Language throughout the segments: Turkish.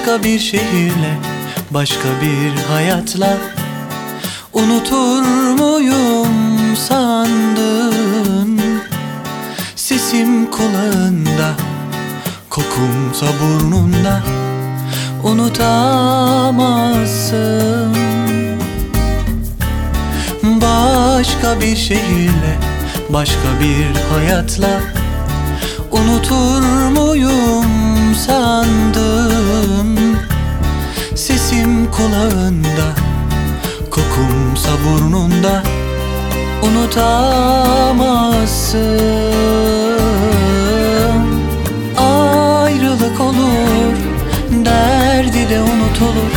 Başka bir şehirle, başka bir hayatla. Unutur muyum sandın? Sesim kulağında, kokumsa burnunda. Unutamazsın. Başka bir şehirle, başka bir hayatla. Unutur muyum kulağında Kokumsa burnunda Unutamazsın. Ayrılık olur Derdi de unutulur.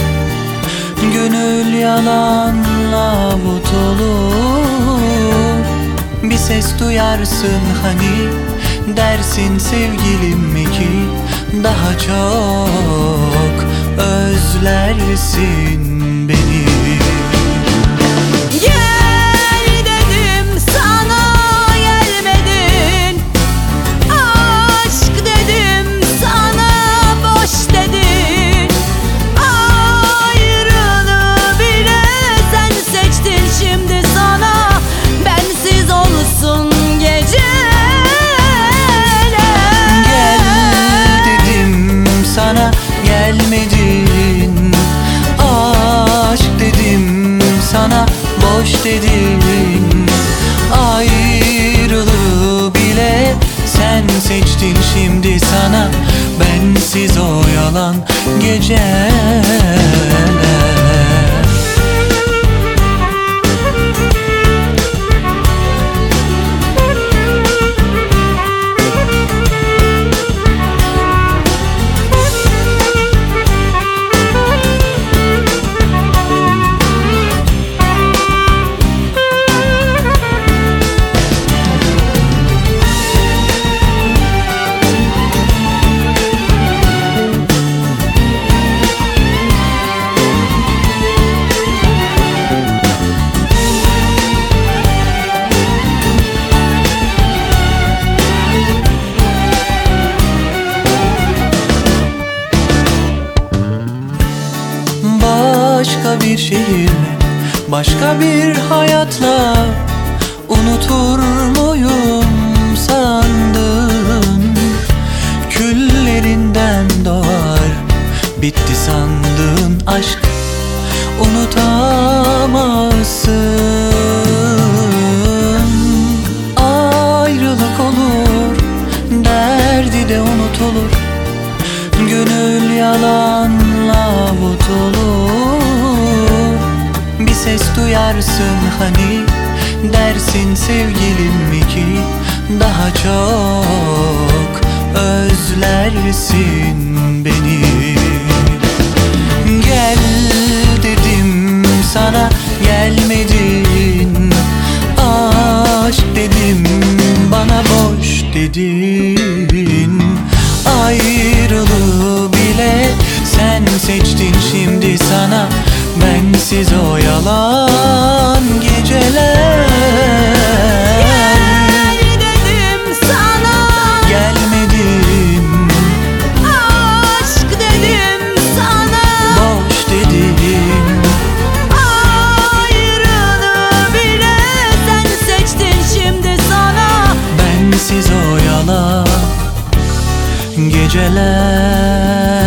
Gönül yalanla avutulur Bir ses duyarsın hani Dersin sevgilim ki? Daha çok özlersin beni dedin Ayrılığı bile sen seçtin. Şimdi sana Bensiz o yalan geceler Başka bir şehirle, başka bir hayatla Unutur muyum sandın? Küllerinden doğar Bitti sandığın aşk Unutamazsın Ayrılık olur Derdi de unutulur. Gönül yalanla avutulur ses duyarsın hani? Dersin sevgilim ki Daha çok özlersin beni? Gel dedim sana gelmedin. Aşk dedim bana boş dedin. Ayrılığı bile sen seçtin şimdi sana. Bensiz o Bensiz o yalan. Geceler